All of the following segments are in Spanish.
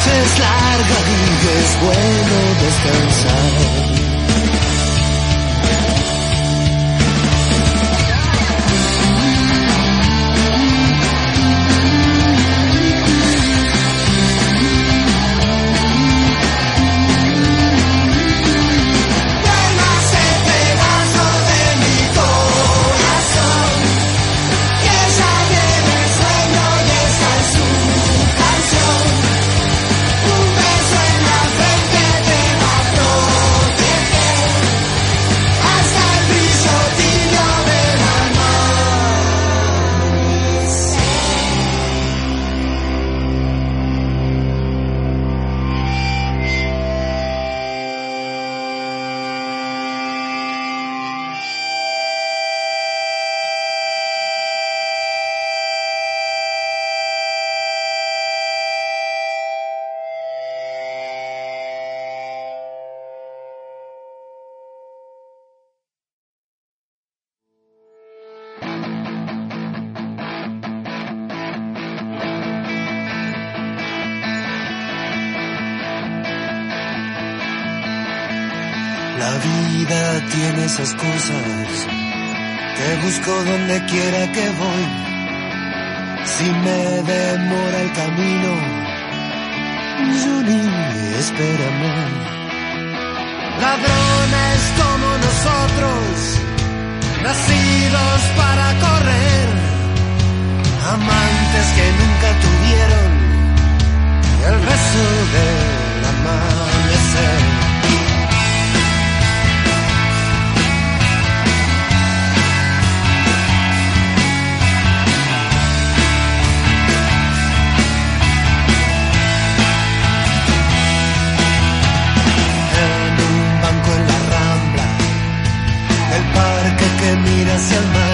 noche es larga y es bueno descansar. vida tiene esas. Te busco donde quiera que voy. Si me demora el camino, Johnny, espérame. Ladrones como nosotros, nacidos para correr. Amantes que nunca tuvieron el beso del amanecer. Mira miras y al mar.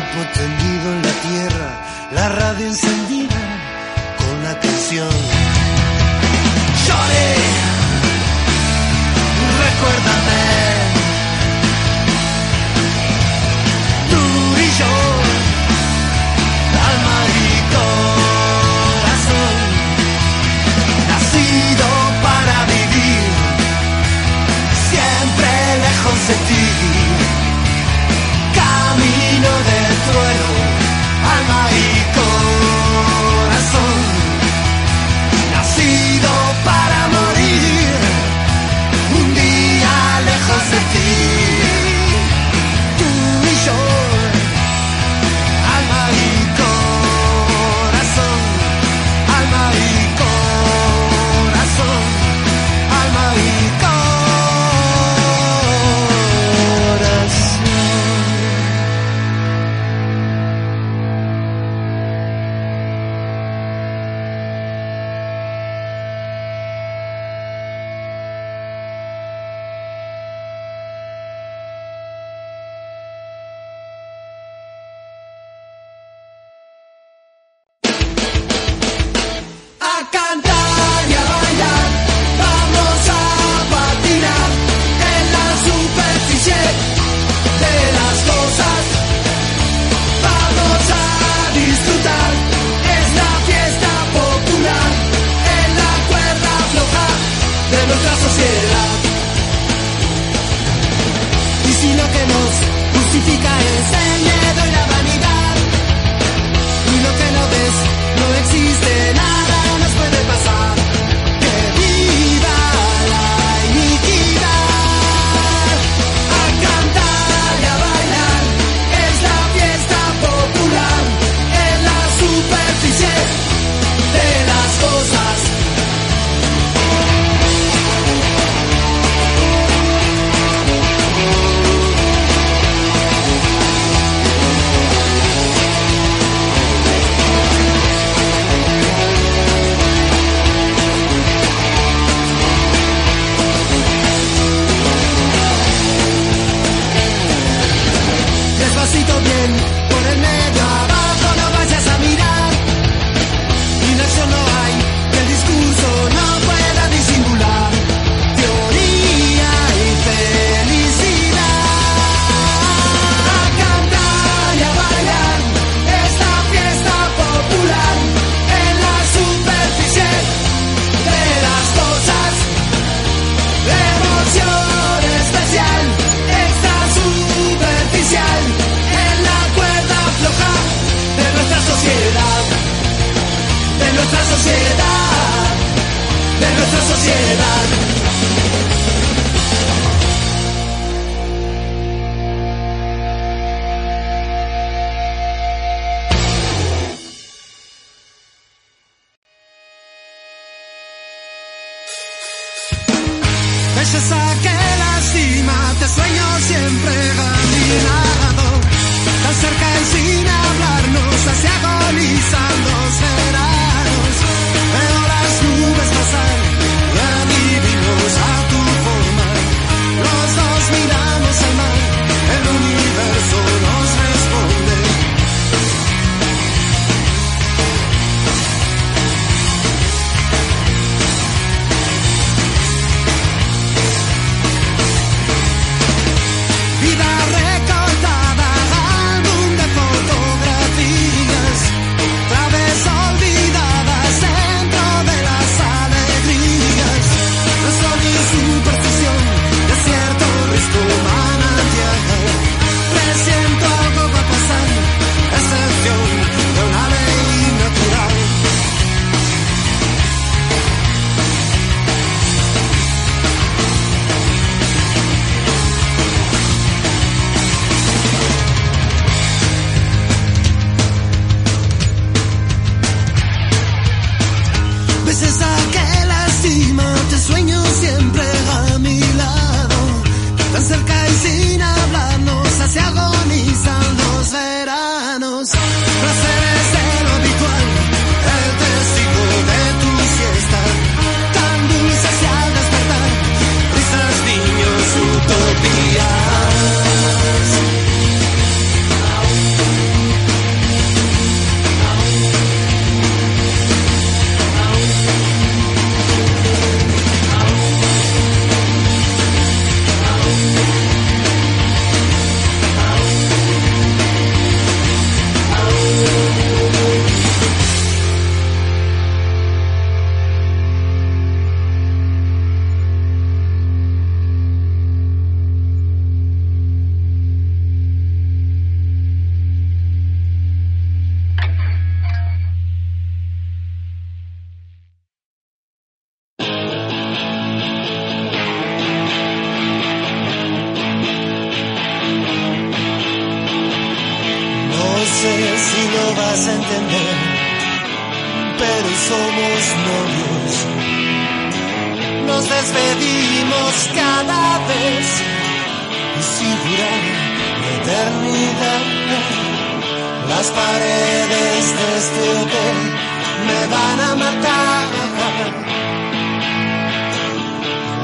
cuerpo tendido en la tierra, la radio encendida con la canción. Lloré, recuerda despedimos cada vez y sin jurar la eternidad. Las paredes de este hotel me van a matar.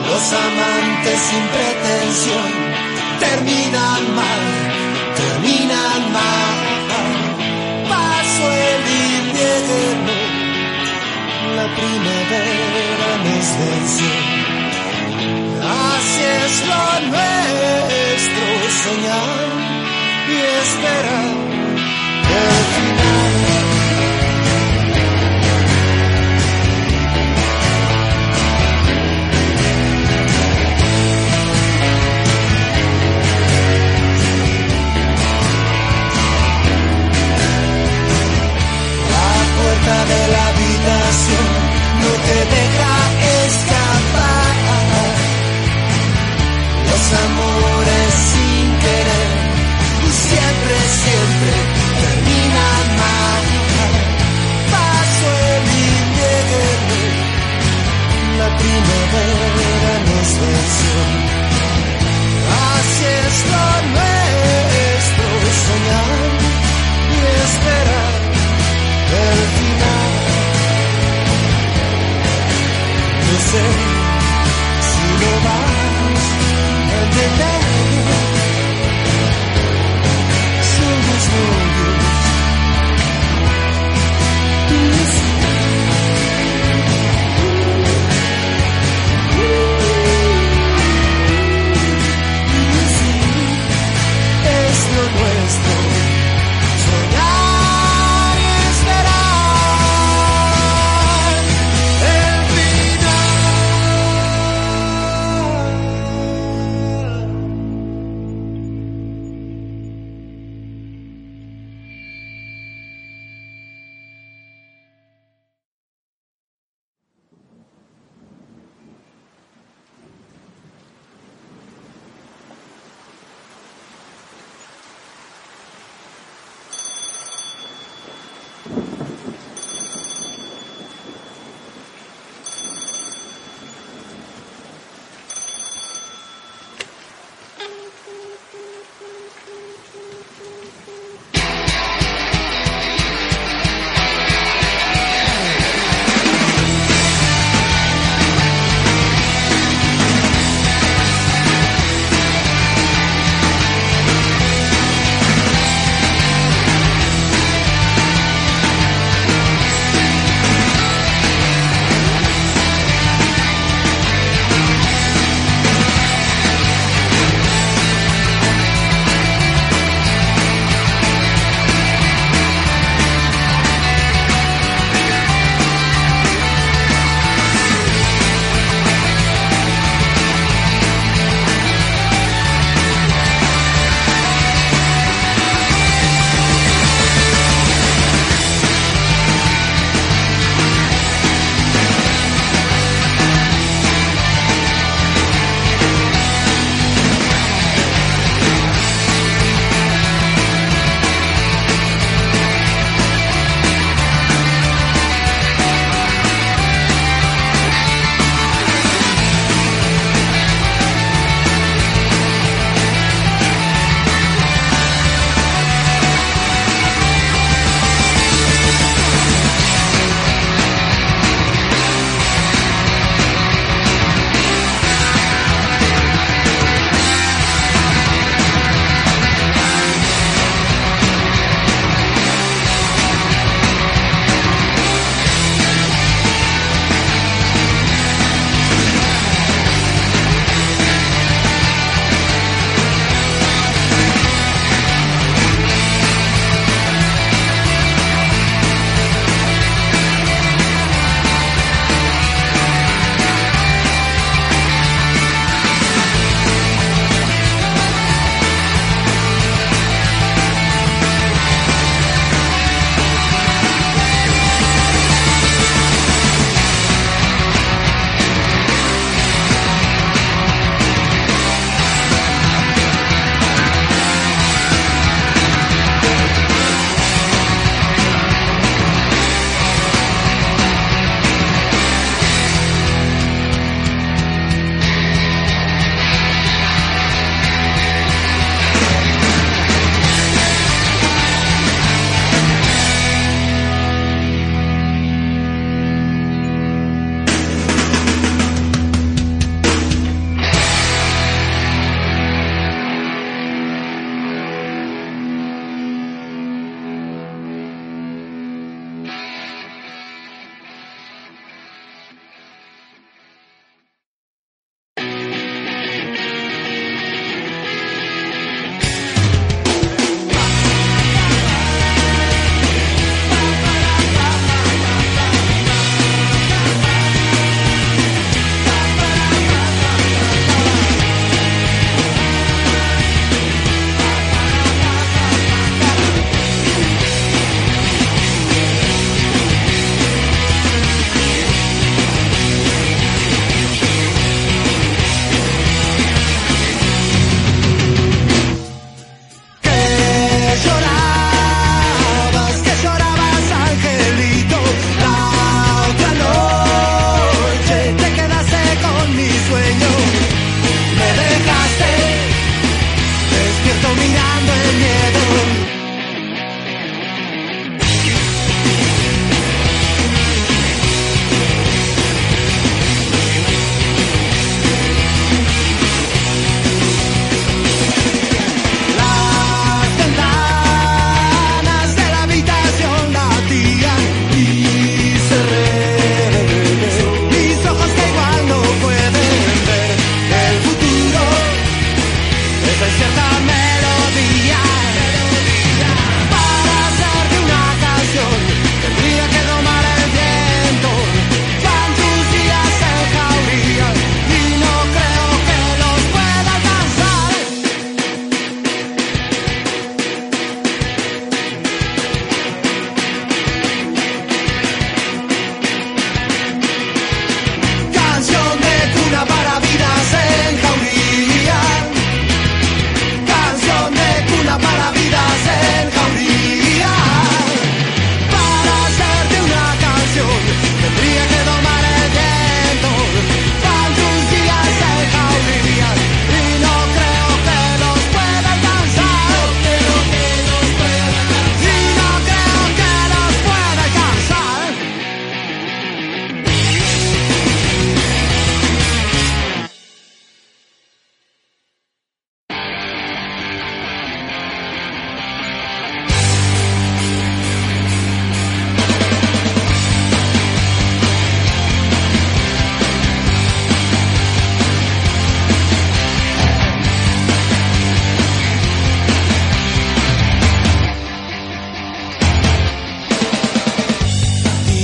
Los amantes sin pretensión terminan mal, terminan mal. Paso el invierno, la primavera nos venció. Así es lo nuestro, soñar y esperar. La puerta de la habitación no te deja amores sin querer siempre, siempre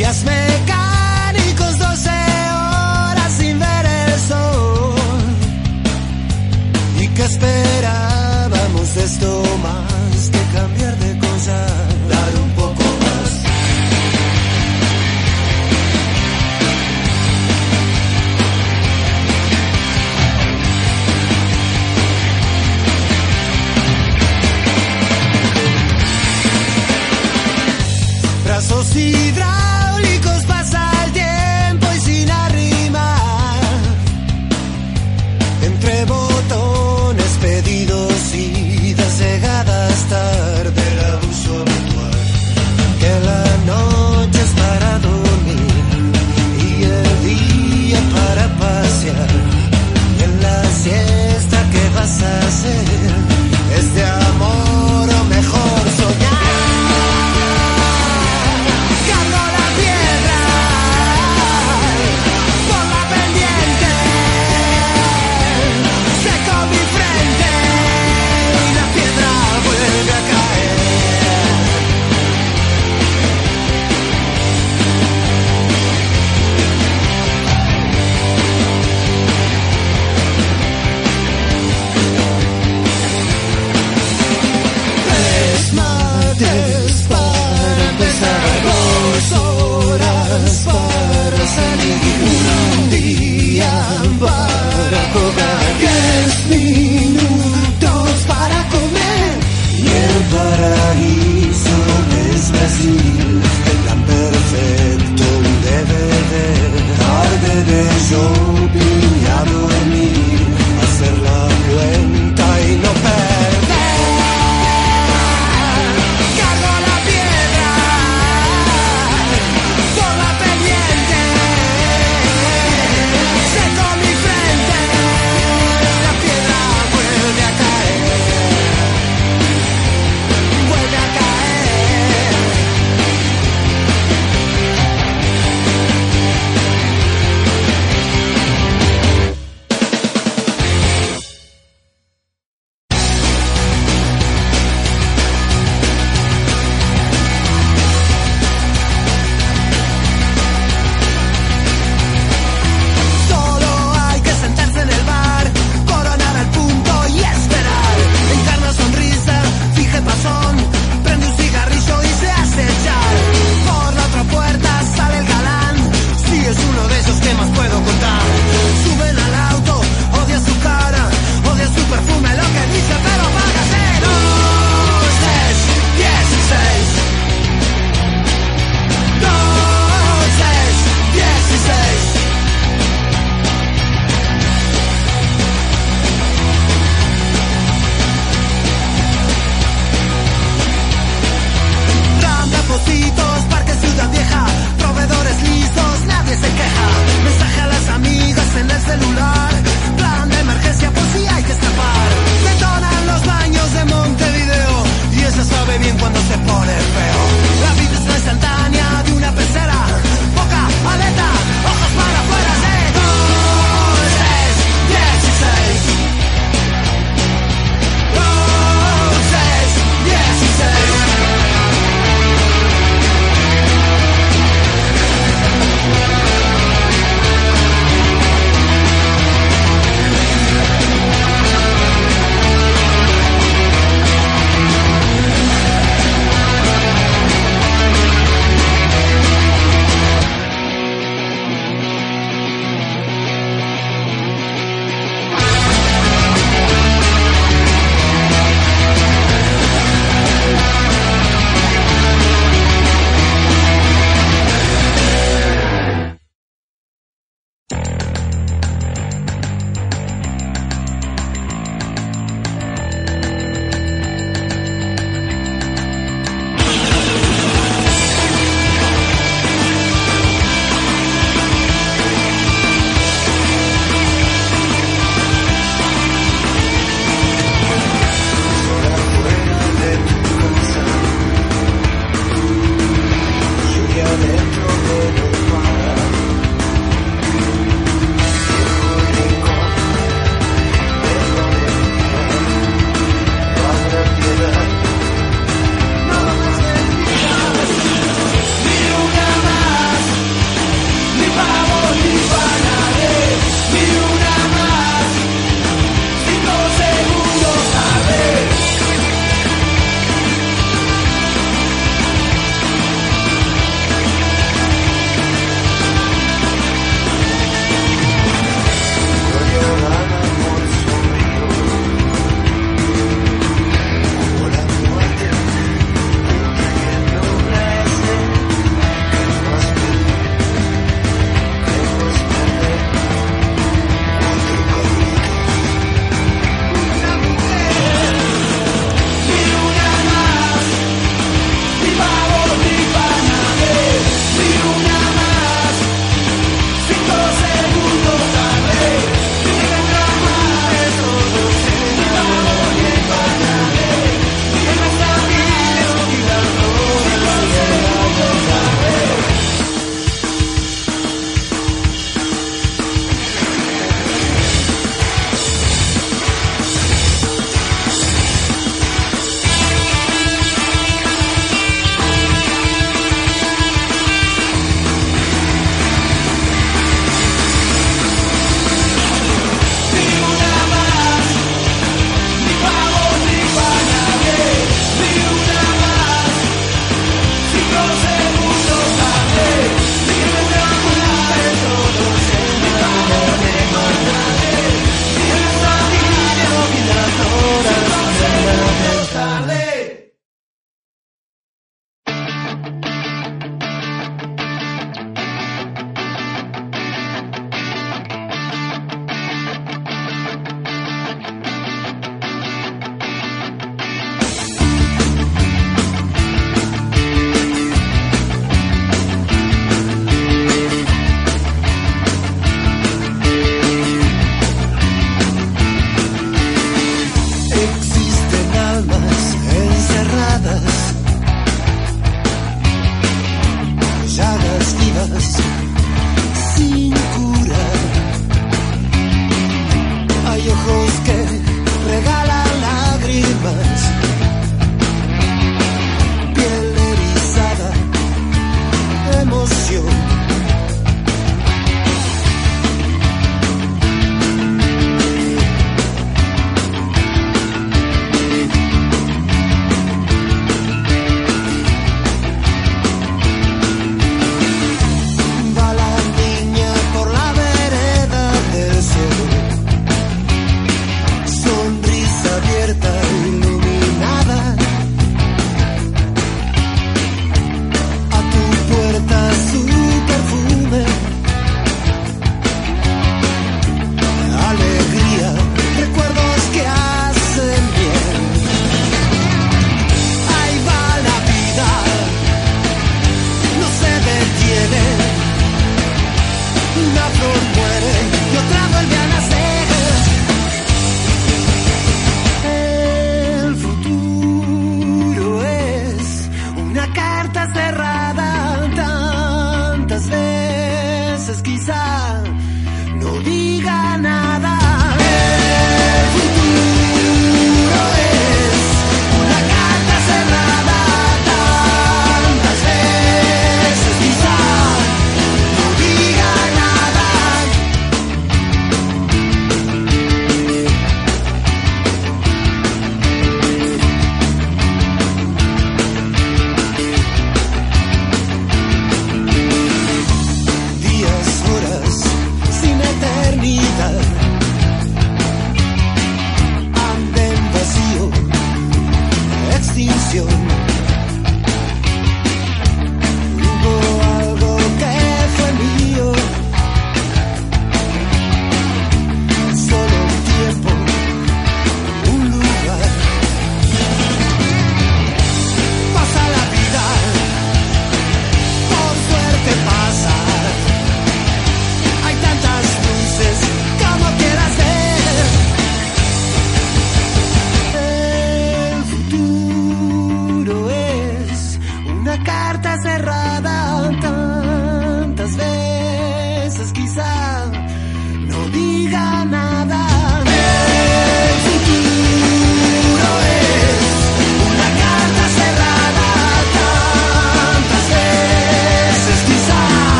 días me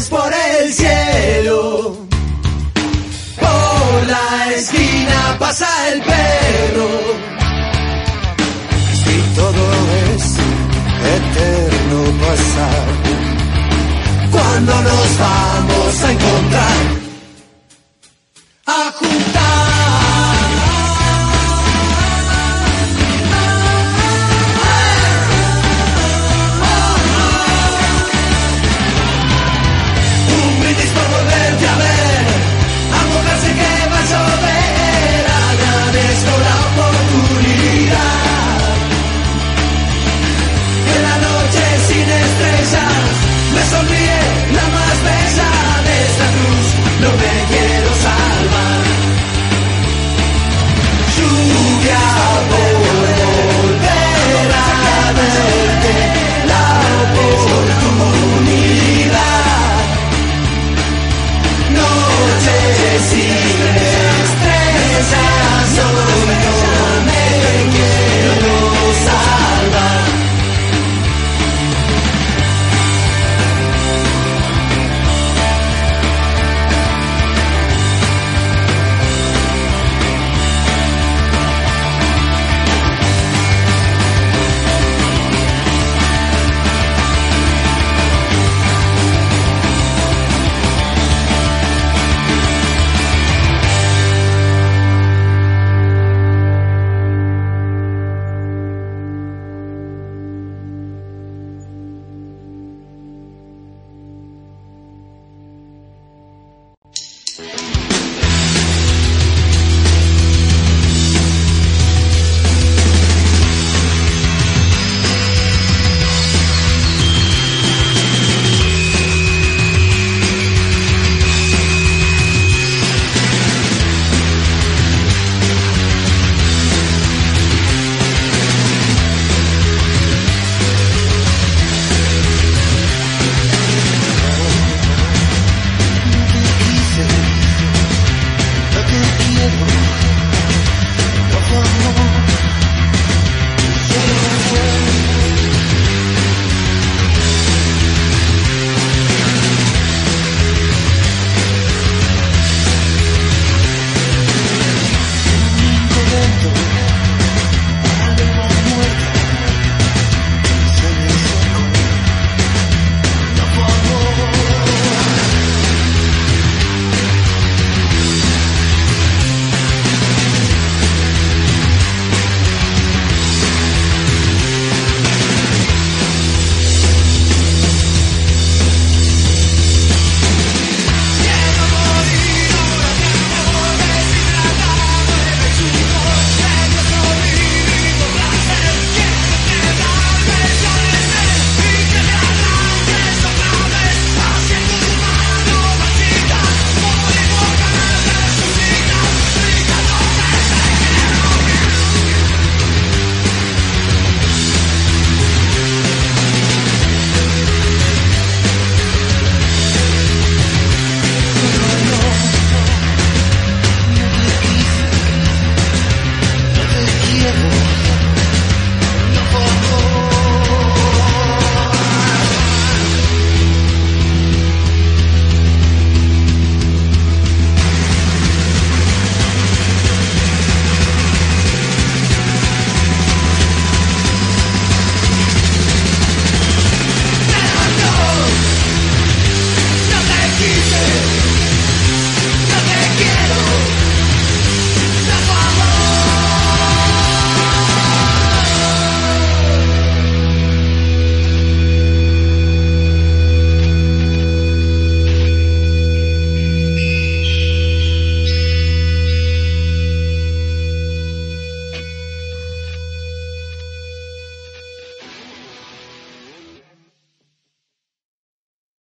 por el cielo. Por la esquina pasa el perro. Si todo es eterno pasar, cuando nos vamos a encontrar? A jugar.